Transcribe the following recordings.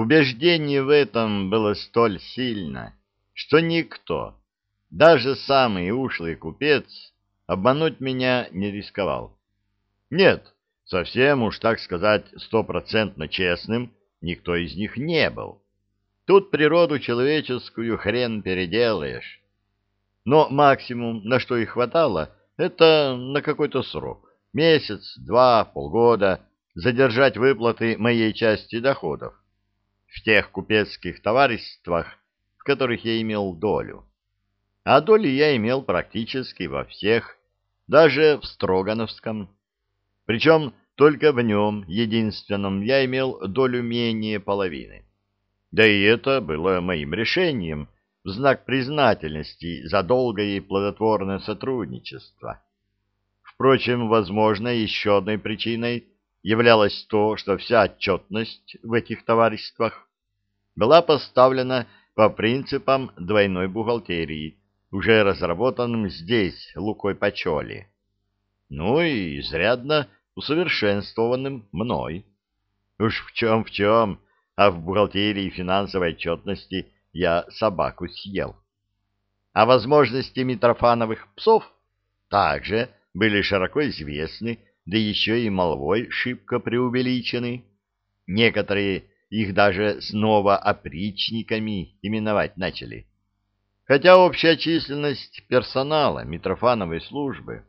Убеждение в этом было столь сильно, что никто, даже самый ушлый купец, обмануть меня не рисковал. Нет, совсем уж, так сказать, стопроцентно честным никто из них не был. Тут природу человеческую хрен переделаешь. Но максимум, на что и хватало, это на какой-то срок. Месяц, два, полгода задержать выплаты моей части доходов в тех купецких товариществах, в которых я имел долю. А доли я имел практически во всех, даже в Строгановском. Причем только в нем, единственном, я имел долю менее половины. Да и это было моим решением в знак признательности за долгое и плодотворное сотрудничество. Впрочем, возможно, еще одной причиной являлось то, что вся отчетность в этих товариществах была поставлена по принципам двойной бухгалтерии, уже разработанным здесь Лукой Пачоли. Ну и изрядно усовершенствованным мной. Уж в чем в чем, а в бухгалтерии финансовой отчетности я собаку съел. А возможности Митрофановых псов также были широко известны, да еще и молвой шибко преувеличены. Некоторые их даже снова опричниками именовать начали. Хотя общая численность персонала Митрофановой службы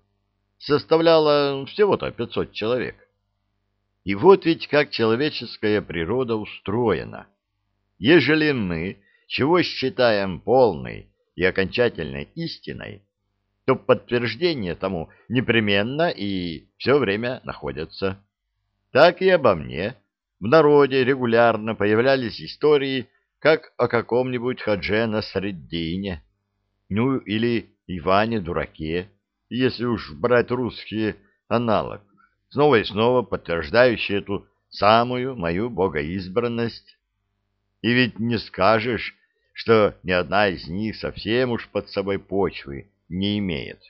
составляла всего-то 500 человек. И вот ведь как человеческая природа устроена. Ежели мы чего считаем полной и окончательной истиной, то подтверждение тому непременно и все время находятся. Так и обо мне. В народе регулярно появлялись истории, как о каком-нибудь Хадже на Среддине, ну или Иване Дураке, если уж брать русские аналог, снова и снова подтверждающий эту самую мою богоизбранность. И ведь не скажешь, что ни одна из них совсем уж под собой почвы не имеет.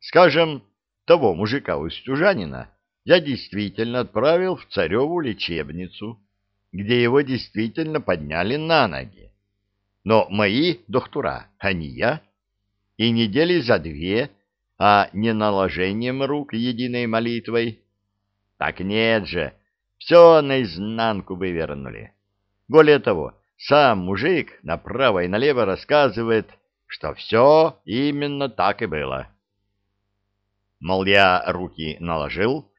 Скажем, того мужика Устюжанина я действительно отправил в цареву лечебницу, где его действительно подняли на ноги. Но мои доктора, а не я, и недели за две а не наложением рук единой молитвой. Так нет же, все наизнанку вывернули. Более того, сам мужик направо и налево рассказывает, что все именно так и было. Мол, я руки наложил,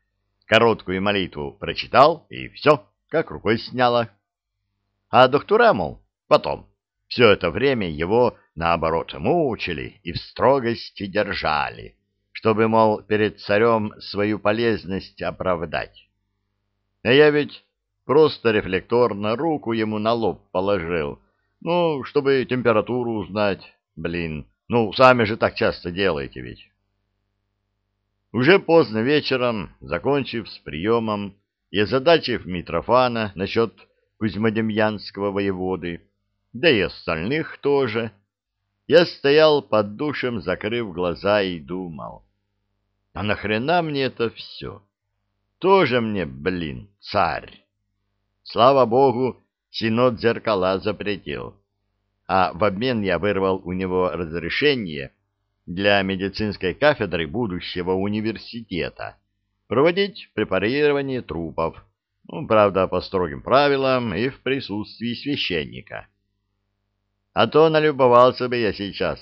короткую молитву прочитал, и все, как рукой сняло. А доктора, мол, потом, все это время его наоборот, мучили и в строгости держали, чтобы, мол, перед царем свою полезность оправдать. А я ведь просто рефлекторно руку ему на лоб положил, ну, чтобы температуру узнать. Блин, ну, сами же так часто делаете ведь. Уже поздно вечером, закончив с приемом и озадачив Митрофана насчет Кузьмодемьянского воеводы, да и остальных тоже, я стоял под душем, закрыв глаза, и думал. А нахрена мне это все? Тоже мне, блин, царь. Слава богу, Синод зеркала запретил. А в обмен я вырвал у него разрешение для медицинской кафедры будущего университета проводить препарирование трупов, ну, правда, по строгим правилам и в присутствии священника. А то налюбовался бы я сейчас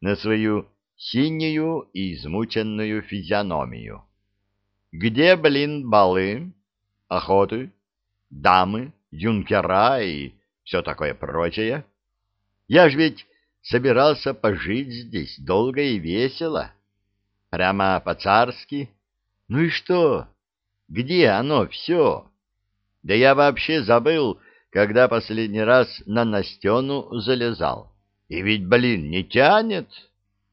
на свою синюю и измученную физиономию. Где, блин, балы, охоты, дамы, юнкера и все такое прочее? Я ж ведь собирался пожить здесь долго и весело. Прямо по-царски. Ну и что? Где оно все? Да я вообще забыл, когда последний раз на Настену залезал. И ведь, блин, не тянет,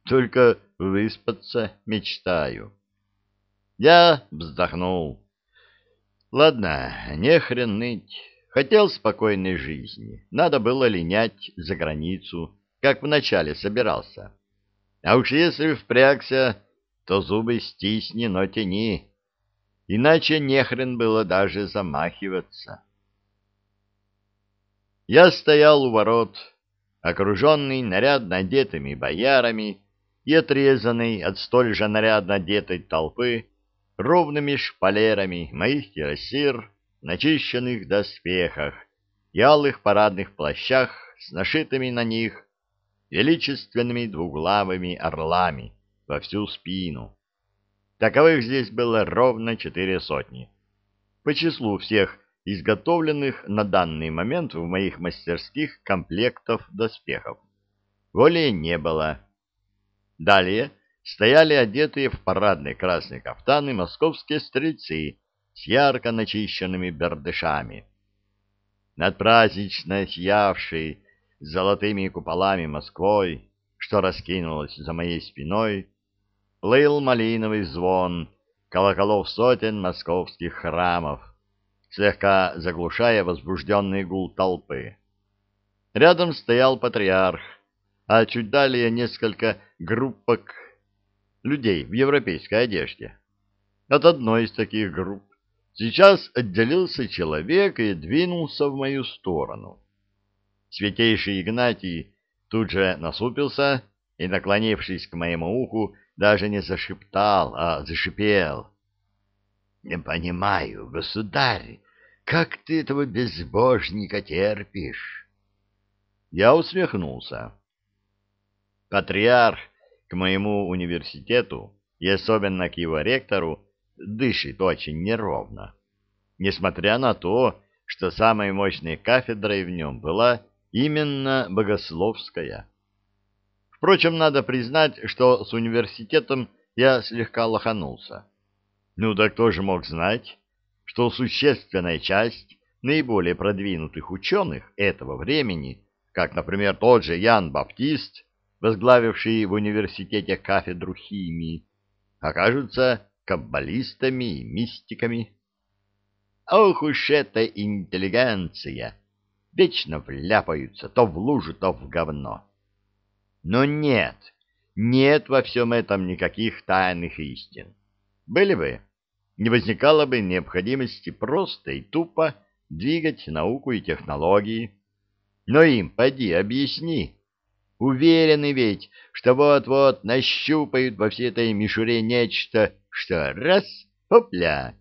только выспаться мечтаю. Я вздохнул. Ладно, не хрен ныть. Хотел спокойной жизни, надо было линять за границу, как вначале собирался. А уж если впрягся, то зубы стисни, но тяни. Иначе не хрен было даже замахиваться. Я стоял у ворот, окруженный нарядно одетыми боярами и отрезанный от столь же нарядно одетой толпы ровными шпалерами моих кирасир, начищенных доспехах и алых парадных плащах с нашитыми на них величественными двуглавыми орлами во всю спину. Таковых здесь было ровно четыре сотни. По числу всех изготовленных на данный момент в моих мастерских комплектов доспехов. Более не было. Далее стояли одетые в парадные красные кафтаны московские стрельцы с ярко начищенными бердышами. Над празднично сиявшей золотыми куполами Москвой, что раскинулось за моей спиной, плыл малиновый звон колоколов сотен московских храмов, слегка заглушая возбужденный гул толпы. Рядом стоял патриарх, а чуть далее несколько группок людей в европейской одежде. От одной из таких групп сейчас отделился человек и двинулся в мою сторону. Святейший Игнатий тут же насупился и, наклонившись к моему уху, даже не зашептал, а зашипел. — Не понимаю, государь, как ты этого безбожника терпишь? Я усмехнулся. Патриарх к моему университету, и особенно к его ректору, дышит очень неровно. Несмотря на то, что самой мощной кафедрой в нем была именно богословская. Впрочем, надо признать, что с университетом я слегка лоханулся. Ну да кто же мог знать, что существенная часть наиболее продвинутых ученых этого времени, как, например, тот же Ян Баптист, возглавивший в университете кафедру химии, окажутся каббалистами и мистиками. Ох уж эта интеллигенция! Вечно вляпаются то в лужу, то в говно. Но нет, нет во всем этом никаких тайных истин. Были бы, не возникало бы необходимости просто и тупо двигать науку и технологии. Но им, поди, объясни. Уверены ведь, что вот-вот нащупают во всей этой мишуре нечто, что раз, хопля,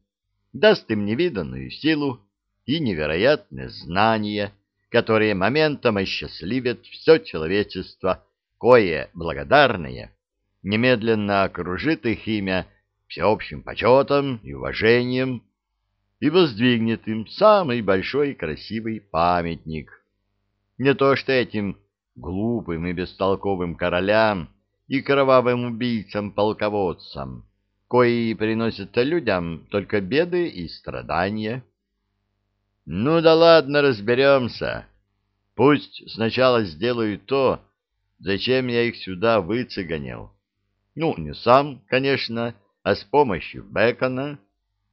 даст им невиданную силу и невероятное знание, которые моментом осчастливят все человечество кое благодарное немедленно окружит их имя всеобщим почетом и уважением и воздвигнет им самый большой и красивый памятник. Не то что этим глупым и бестолковым королям и кровавым убийцам-полководцам, кои приносят людям только беды и страдания. Ну да ладно, разберемся. Пусть сначала сделают то, зачем я их сюда выцеганил. Ну, не сам, конечно, а с помощью Бекона,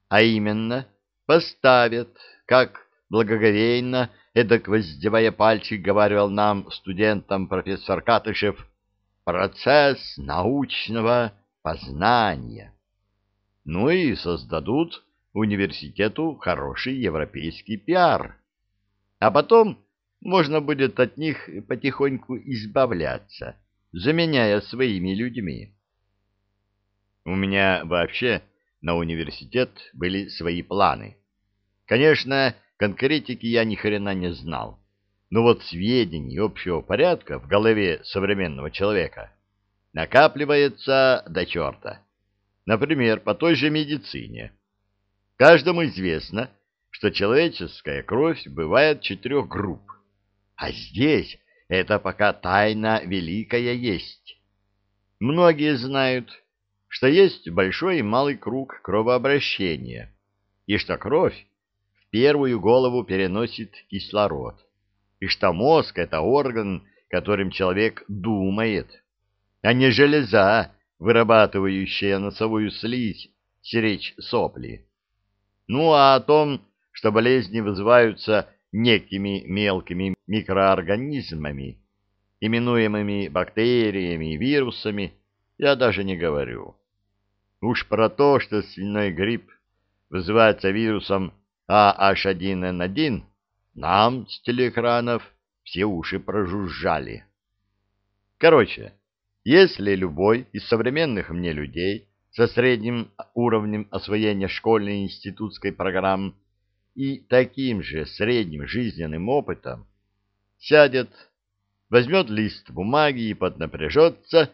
а именно поставят, как благоговейно, эдак воздевая пальчик, говорил нам, студентам профессор Катышев, процесс научного познания. Ну и создадут университету хороший европейский пиар. А потом можно будет от них потихоньку избавляться, заменяя своими людьми. У меня вообще на университет были свои планы. Конечно, конкретики я ни хрена не знал, но вот сведений общего порядка в голове современного человека накапливается до черта. Например, по той же медицине. Каждому известно, что человеческая кровь бывает четырех групп а здесь это пока тайна великая есть. Многие знают, что есть большой и малый круг кровообращения, и что кровь в первую голову переносит кислород, и что мозг — это орган, которым человек думает, а не железа, вырабатывающая носовую слизь, сиречь сопли. Ну а о том, что болезни вызываются некими мелкими микроорганизмами, именуемыми бактериями и вирусами, я даже не говорю. Уж про то, что свиной грипп вызывается вирусом AH1N1, Нам с телеэкранов все уши прожужжали. Короче, если любой из современных мне людей со средним уровнем освоения школьной и институтской программ и таким же средним жизненным опытом сядет, возьмет лист бумаги и поднапряжется,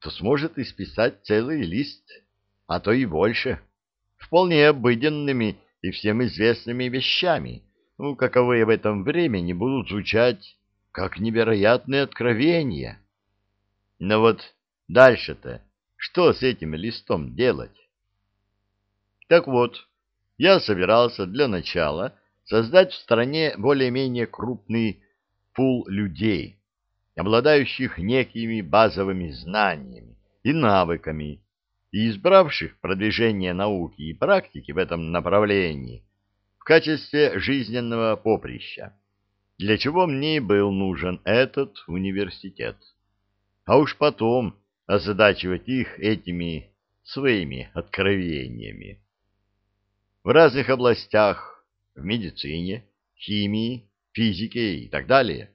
то сможет исписать целый лист, а то и больше, вполне обыденными и всем известными вещами, ну, каковые в этом времени будут звучать как невероятные откровения. Но вот дальше-то что с этим листом делать? Так вот, я собирался для начала создать в стране более-менее крупный пул людей, обладающих некими базовыми знаниями и навыками, и избравших продвижение науки и практики в этом направлении в качестве жизненного поприща, для чего мне и был нужен этот университет. А уж потом озадачивать их этими своими откровениями. В разных областях, в медицине, химии, физике и так далее,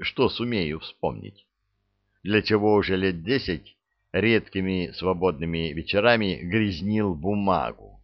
что сумею вспомнить, для чего уже лет десять редкими свободными вечерами грязнил бумагу.